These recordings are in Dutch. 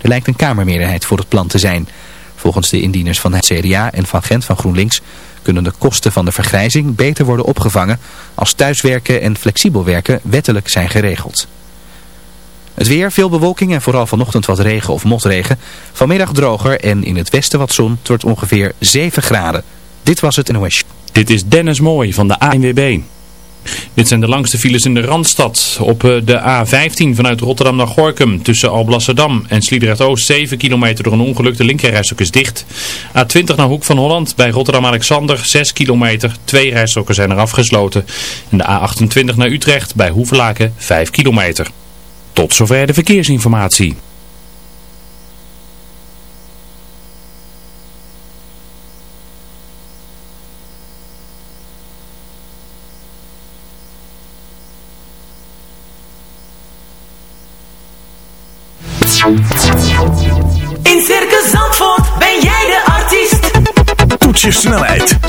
Er lijkt een kamermeerderheid voor het plan te zijn. Volgens de indieners van het CDA en van Gent van GroenLinks kunnen de kosten van de vergrijzing beter worden opgevangen als thuiswerken en flexibel werken wettelijk zijn geregeld. Het weer, veel bewolking en vooral vanochtend wat regen of motregen. Vanmiddag droger en in het westen wat zon. Het wordt ongeveer 7 graden. Dit was het NOS. Dit is Dennis Mooij van de ANWB. Dit zijn de langste files in de Randstad. Op eh, de A15 vanuit Rotterdam naar Gorkum tussen Alblasserdam en Sliedrecht-Oost 7 kilometer door een ongeluk. De linkerrijstok is dicht. A20 naar Hoek van Holland bij Rotterdam-Alexander 6 kilometer. Twee rijstokken zijn er afgesloten. En de A28 naar Utrecht bij Hoevelaken 5 kilometer. Tot zover de verkeersinformatie.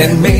and me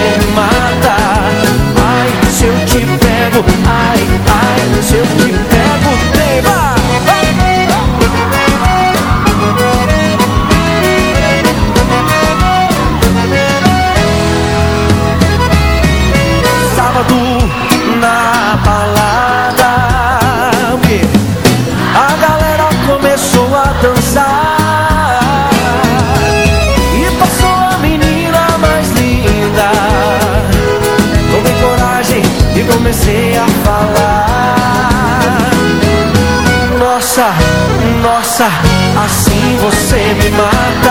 me mata.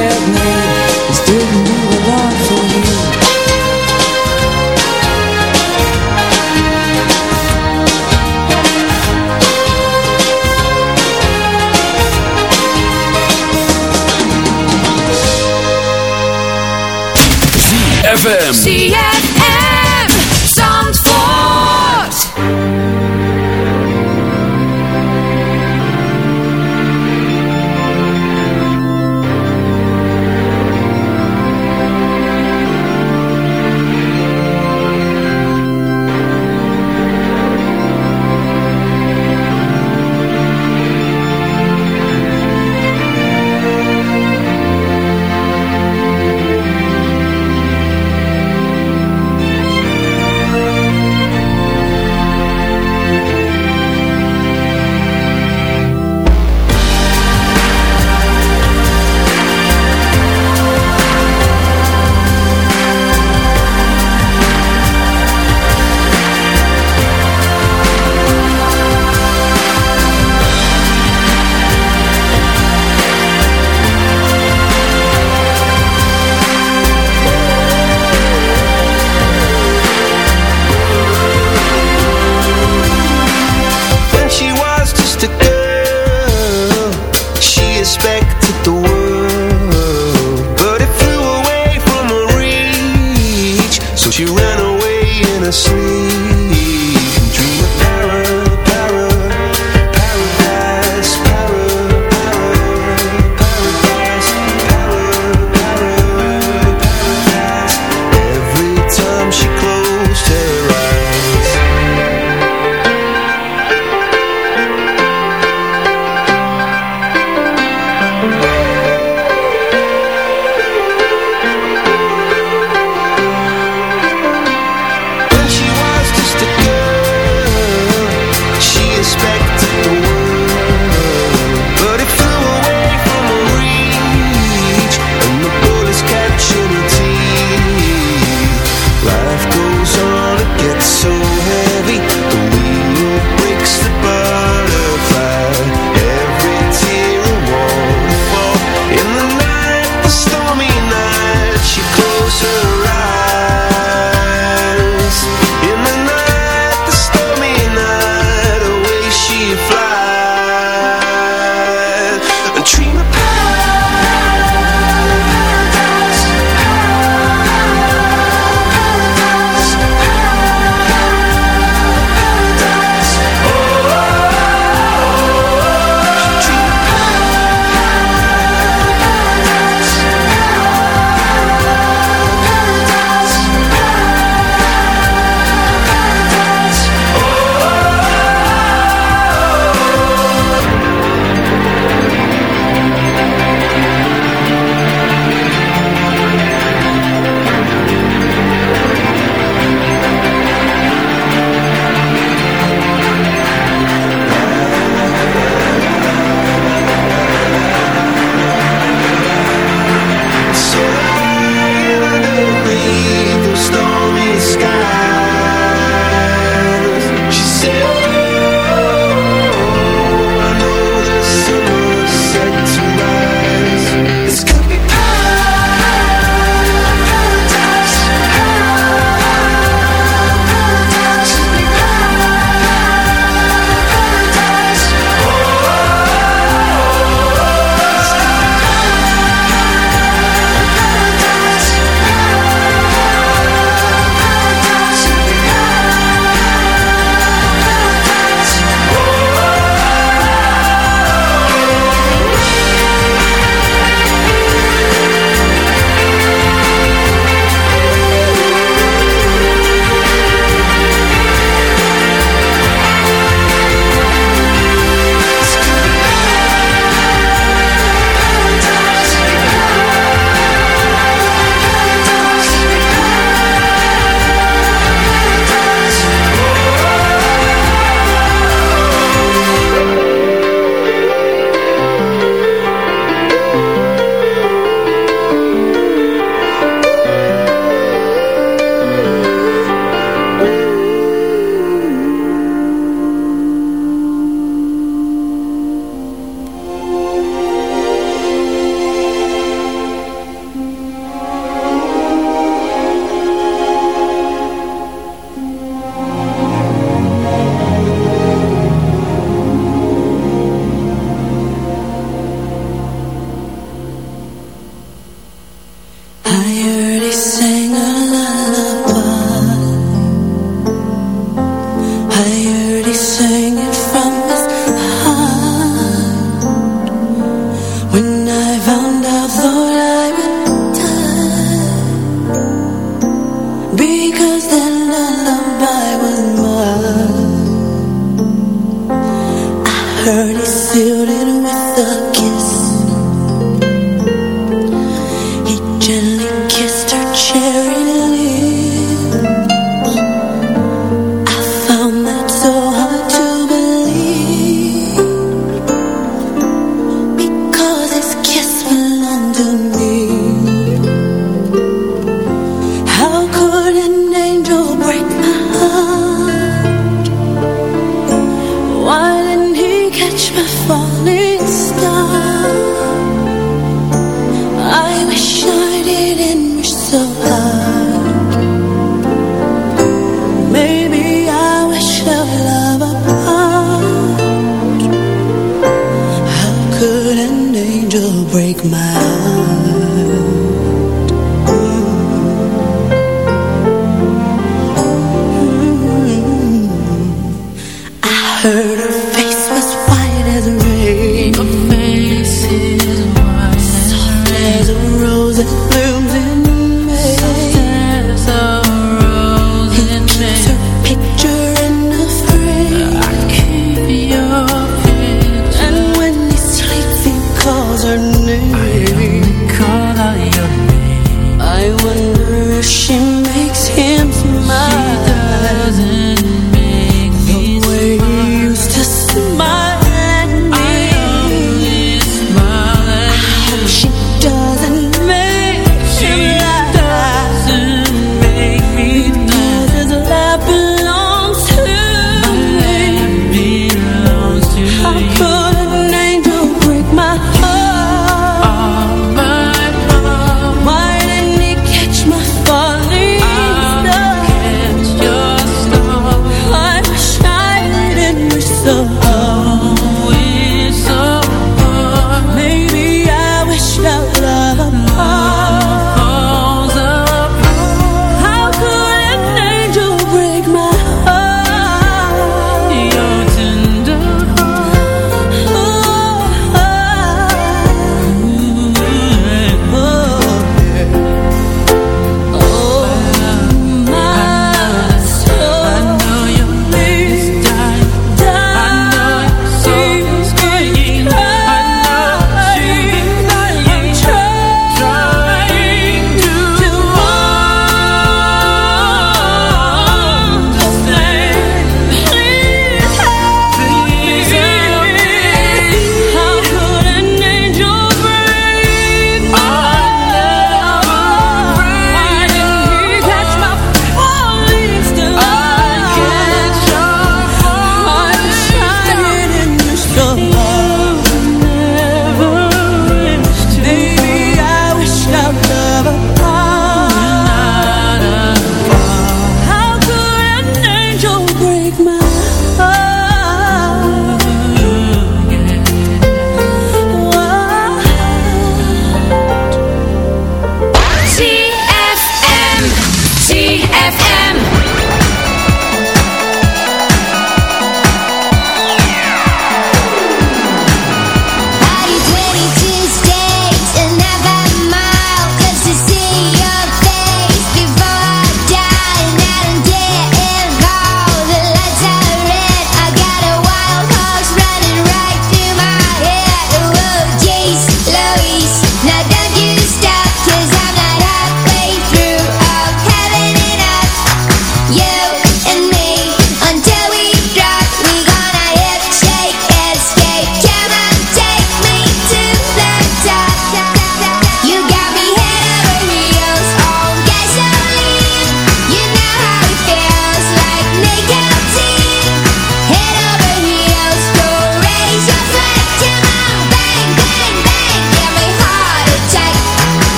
ZFM.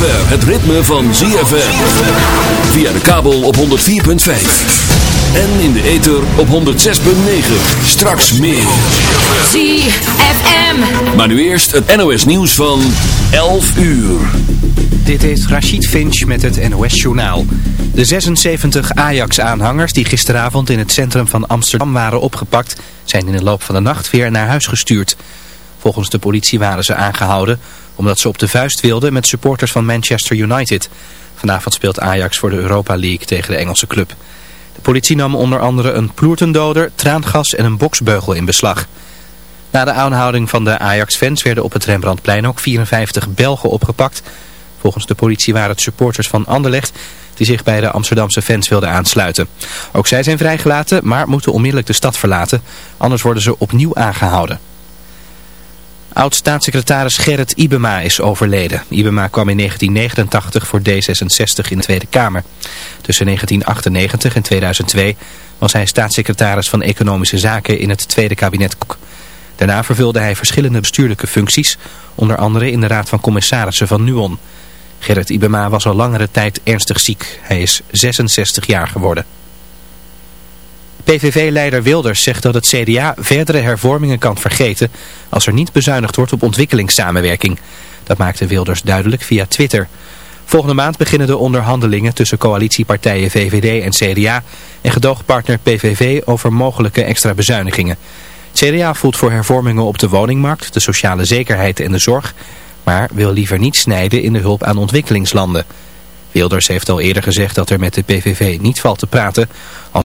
zover het ritme van ZFM. Via de kabel op 104.5. En in de ether op 106.9. Straks meer. ZFM. Maar nu eerst het NOS nieuws van 11 uur. Dit is Rachid Finch met het NOS-journaal. De 76 Ajax-aanhangers die gisteravond in het centrum van Amsterdam waren opgepakt... zijn in de loop van de nacht weer naar huis gestuurd. Volgens de politie waren ze aangehouden omdat ze op de vuist wilden met supporters van Manchester United. Vanavond speelt Ajax voor de Europa League tegen de Engelse club. De politie nam onder andere een ploertendoder, traangas en een boksbeugel in beslag. Na de aanhouding van de Ajax-fans werden op het Rembrandtplein ook 54 Belgen opgepakt. Volgens de politie waren het supporters van Anderlecht die zich bij de Amsterdamse fans wilden aansluiten. Ook zij zijn vrijgelaten, maar moeten onmiddellijk de stad verlaten. Anders worden ze opnieuw aangehouden. Oud-staatssecretaris Gerrit Ibema is overleden. Ibema kwam in 1989 voor D66 in de Tweede Kamer. Tussen 1998 en 2002 was hij staatssecretaris van Economische Zaken in het Tweede Kabinet Kok. Daarna vervulde hij verschillende bestuurlijke functies, onder andere in de Raad van Commissarissen van Nuon. Gerrit Ibema was al langere tijd ernstig ziek. Hij is 66 jaar geworden. PVV-leider Wilders zegt dat het CDA verdere hervormingen kan vergeten als er niet bezuinigd wordt op ontwikkelingssamenwerking. Dat maakte Wilders duidelijk via Twitter. Volgende maand beginnen de onderhandelingen tussen coalitiepartijen VVD en CDA en gedoogpartner PVV over mogelijke extra bezuinigingen. Het CDA voelt voor hervormingen op de woningmarkt, de sociale zekerheid en de zorg, maar wil liever niet snijden in de hulp aan ontwikkelingslanden. Wilders heeft al eerder gezegd dat er met de PVV niet valt te praten.